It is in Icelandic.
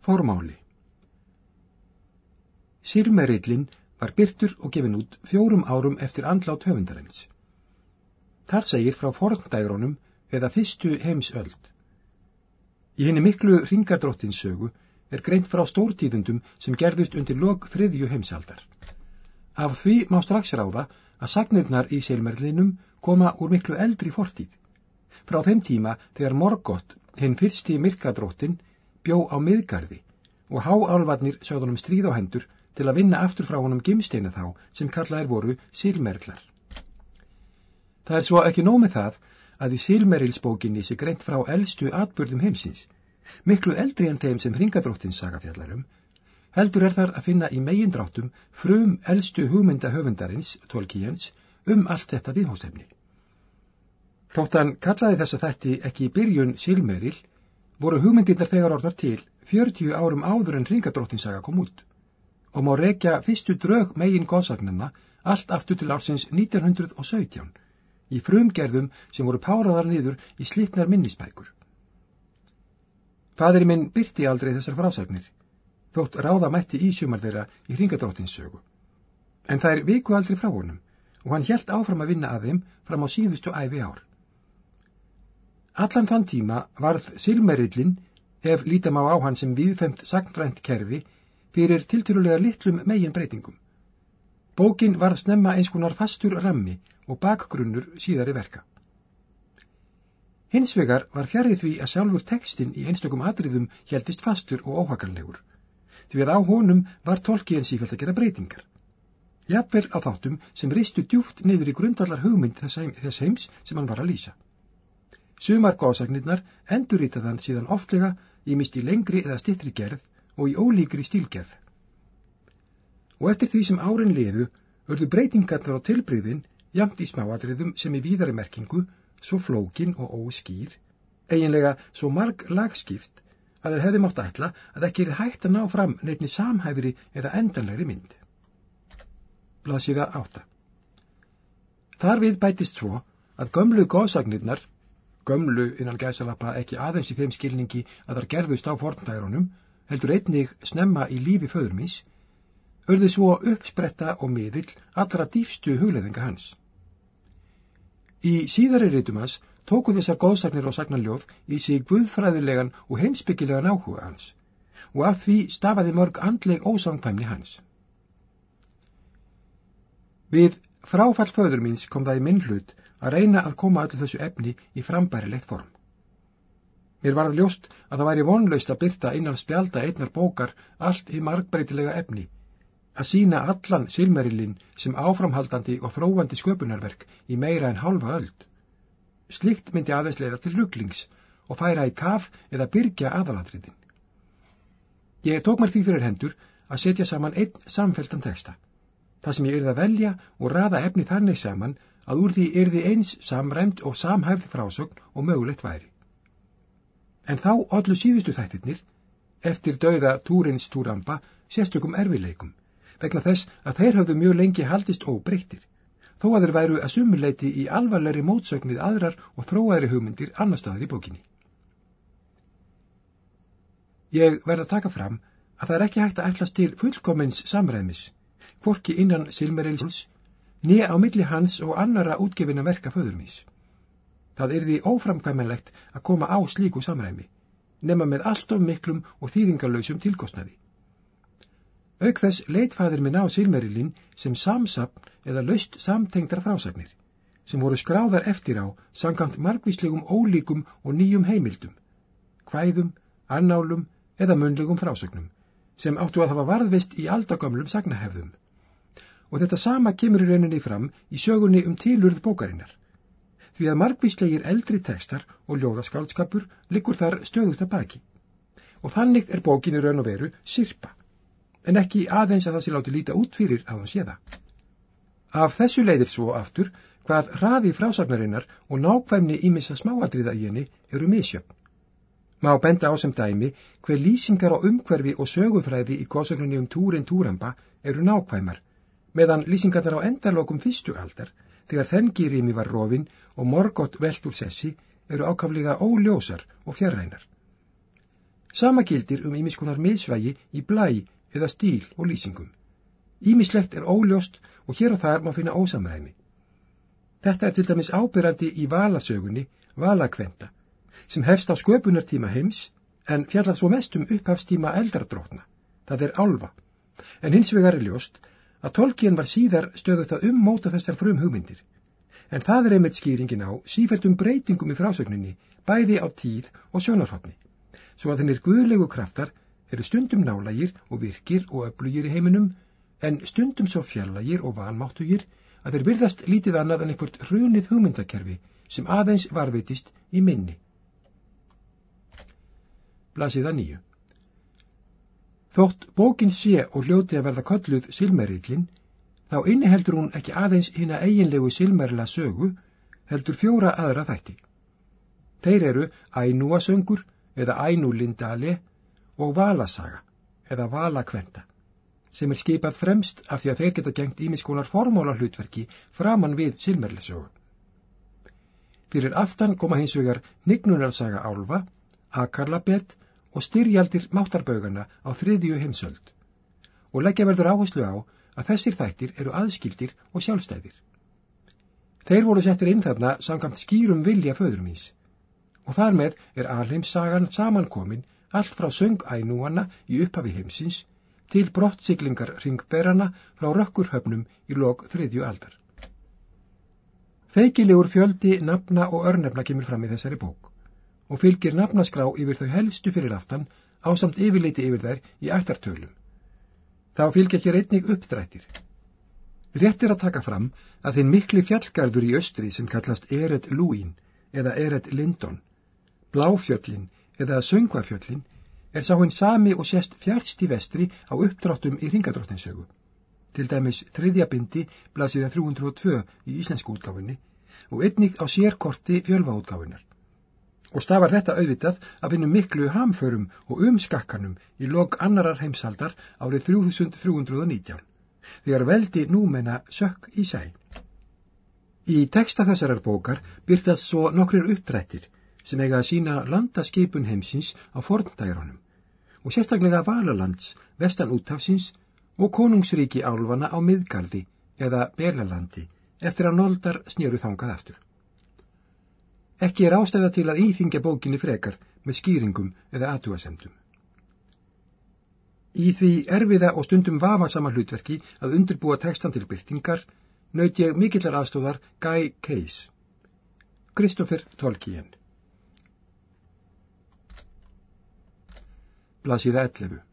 Formáli Sýrmerillin var byrtur og gefin út fjórum árum eftir andlát höfundarins. Þar segir frá forndægrónum eða fyrstu heimsöld. Í henni miklu ringadróttinsögu er greint frá stórtíðundum sem gerðust undir lok þriðju heimsaldar. Af því má strax ráða að sagnirnar í Sýrmerlinum koma úr miklu eldri fortíð. Frá þeim tíma þegar Morgott, hinn fyrsti myrkadróttin, bjó á miðgarði og háálvarnir sögðunum stríð á hendur til að vinna aftur frá honum gimsteina þá sem kallaðir voru sílmerklar. Það er svo ekki nómið það að í sílmerilsbókinni sé greint frá eldstu atbörðum heimsins, miklu eldri en þeim sem hringadróttins sagafjallarum, heldur er þar að finna í megindráttum frum eldstu hugmynda höfundarins, Tolkiens, um allt þetta viðhóstefni. Þóttan kallaði þess að þetta ekki í byrjun sílmeril, voru hugmyndirnar þegar orðnar til 40 árum áður en hringadróttinsaga kom út og má rekja fyrstu drög megin góðsagnina allt aftur til ársins 1917 í frumgerðum sem voru páraðar niður í slitnar minnisbækur. Fadri minn byrti aldrei þessar frásagnir, þótt ráða mætti í sumar þeirra í ringadróttinssögu. En er viku aldrei frá honum og hann helt áfram að vinna að þeim fram á síðustu æfi ár. Allan þann tíma varð Silmerillin, ef lítam á á hann sem viðfemt sagndrænt kerfi, fyrir tilturulega litlum megin breytingum. Bókin varð snemma eins konar fastur rammi og bakgrunnur síðari verka. Hins vegar var fjarið því að sjálfur tekstinn í einstökum atriðum hjæltist fastur og óhagarlegur, því að á honum var tolkiðan sífælt að gera breytingar. Jafnvel á þáttum sem ristu djúft niður í grundallar hugmynd þess heims sem hann var að lýsa. Sumar góðsagnirnar endurritaðan síðan oftlega í misti lengri eða stittri gerð og í ólíkri stílgerð. Og eftir því sem árin liðu örðu breytingarnar á tilbreyðin jamt í smáadriðum sem í víðari merkingu, svo flókin og óskýr, eiginlega svo marg lagskipt að þeir hefði mátt ætla að ekki er hægt að ná fram neittni samhæfri eða endanlegri mynd. Blasiða átta. Þar við bætist svo að gömlu góðsagnirnar, gömlu innan gæsalappa ekki aðeins í þeim skilningi að þar gerðust á forndægrunum, heldur einnig snemma í lífi föðurmís, örði svo uppspretta og miðill allra dýfstu hugleðinga hans. Í síðari reytumans tóku þessar góðsagnir og sagnarljóð í sig guðfræðilegan og heimsbyggilegan áhuga hans og af því stafaði mörg andleg ósangfæmni hans. Við fráfall föðurmins kom það í minn hlut að reyna að koma öllu þessu efni í frambærilegt form. Mér varð ljóst að það væri vonlaust að byrta innan spjálta einnar bókar allt í margbreytilega efni, að sína allan silmerillin sem áframhaldandi og þróandi sköpunarverk í meira en hálfa öld. Slikt myndi aðeins leiða til rugglings og færa í kaf eða byrja aðalatriðin. Ég tók mér því fyrir hendur að setja saman einn samfeltan texta. Það sem ég yrði að velja og raða efni þannig saman að úr því yrði eins samræmt og samhæfð frásögn og mögulegt væri. En þá allu síðustu þættirnir, eftir dauða túrins túramba, sérstökum erfileikum, vegna þess að þeir hafðu mjög lengi haldist óbreyttir, þó að þeir væru að sumuleiti í alvarleiri mótsögnið aðrar og þróaðri hugmyndir annar staðar í bókinni. Ég verð að taka fram að það er ekki hægt að ætlast til fullkomins samræmis, hvorki innan Silmerils, nýja á milli hans og annara útgefina verka föðurmís. Það yrði óframkvæmanlegt að koma á slíku samræmi, nema með allt of miklum og þýðingarlausum tilkostnaði. Auk þess leitfæðir minn á Silmerilinn sem samsapn eða laust samtengdar frásagnir, sem voru skráðar eftir á sangamt margvíslegum ólíkum og nýjum heimildum, hvæðum, annálum eða munlegum frásögnum, sem áttu að hafa varðvist í aldagömlum sagnahefðum. Og þetta sama kemur í rauninni fram í sögunni um tilurð bókarinnar því að margvíslegir eldri tekstar og ljóðaskáldskapur liggur þar stöðugt að baki. Og þannig er bókin í raun og veru sirpa, en ekki aðeins að það sé láti líta út fyrir að hann sé það. Af þessu leiðir svo aftur hvað hraði frásagnarinnar og nákvæmni ímissa smáadriða í henni eru misjöfn. Má benda á sem dæmi hver lýsingar á umhverfi og sögufræði í góðsögnunni um túrin túramba eru nákvæmar, meðan lýsingarnar á endarlokum fyrstu aldar þegar þengirými var rofin og morgott velt úr sessi eru ákaflega óljósar og fjarrænar. Sama gildir um ímiskonar miðsvægi í blæ eða stíl og lýsingum. Ímislegt er óljóst og hér og þar má finna ósamræmi. Þetta er til dæmis ábyrrandi í valasögunni, valakventa, sem hefst á sköpunartíma heims en fjallað svo mest um upphafstíma eldardrótna, það er álfa, en hins vegar er ljóst að tolkien var síðar stöðut að ummóta þessar frum hugmyndir, en það er einmitt skýringin á sífældum breytingum í frásögninni, bæði á tíð og sjónarhóttni svo að þennir guðlegu kraftar eru stundum nálægir og virkir og öflugir í heiminum, en stundum svo fjallægir og vanmáttugir að þeir virðast lítið annað en einhvert hrunið hugmyndakerfi sem aðeins varveitist í minni. Blasiða nýju Þótt bókin sé og hljóti að verða kolluð Silmerillin, þá inniheldur hún ekki aðeins hina eiginlegu Silmerla sögu, heldur fjóra aðra þætti. Þeir eru Ainúa söngur, eða Ænulindali og Valasaga eða Valakventa sem er skipað fremst af því að þeir geta gengt ímiskonar formóla hlutverki framann við Silmerlisögu. Fyrir aftan koma hins vegar Nignunarsaga Álfa, Akarlabett og styrjaldir máttarbaugana á þriðju heimsöld og leggja verður áherslu á að þessir þættir eru aðskildir og sjálfstæðir. Þeir voru settir inn þarna samkvæmt skýrum vilja föðurmís og þar með er alheimssagan samankomin allt frá söngænúana í upphafi heimsins til brottsiklingar ringberana frá rökkurhöfnum í lok þriðju aldar. Feikilegur fjöldi nafna og örnefna kemur fram í þessari bók og fylgir nafnaskrá yfir þau helstu fyrir aftan á samt yfirleiti yfir þær í ættartölum. Þá fylgir ekki reyning uppdrættir. Rétt er að taka fram að þinn mikli fjallgarður í östri sem kallast Eret Lúín eða Eret Lindon Bláfjöllin eða Söngvafjöllin er sá hinn sami og sérst fjárst í vestri á uppdráttum í ringadróttinsögu. Til dæmis þriðja bindi blasiða 302 í íslensku útgáfinni og einnig á sérkorti fjölvaútgáfinar. Og stafar þetta auðvitað að finnum miklu hamförum og umskakkanum í log annarar heimsaldar árið 3319, þegar veldi númenna sökk í sæ. Í teksta þessarar bókar byrtast svo nokkrir uppdrættir sem eiga að sína landaskipun heimsins á forndægrónum og sérstaklega Valalands, vestan útafsins og konungsríki álfana á miðgardi eða Belalandi eftir að noldar snjöru þangað aftur. Ekki er ástæða til að íþingja bókinni frekar með skýringum eða aðtúasemdum. Í því erfiða og stundum vafasama hlutverki að undirbúa tekstan til byrtingar naut ég mikillar aðstóðar Guy Case. Kristoffer Tolkien Blasíða 11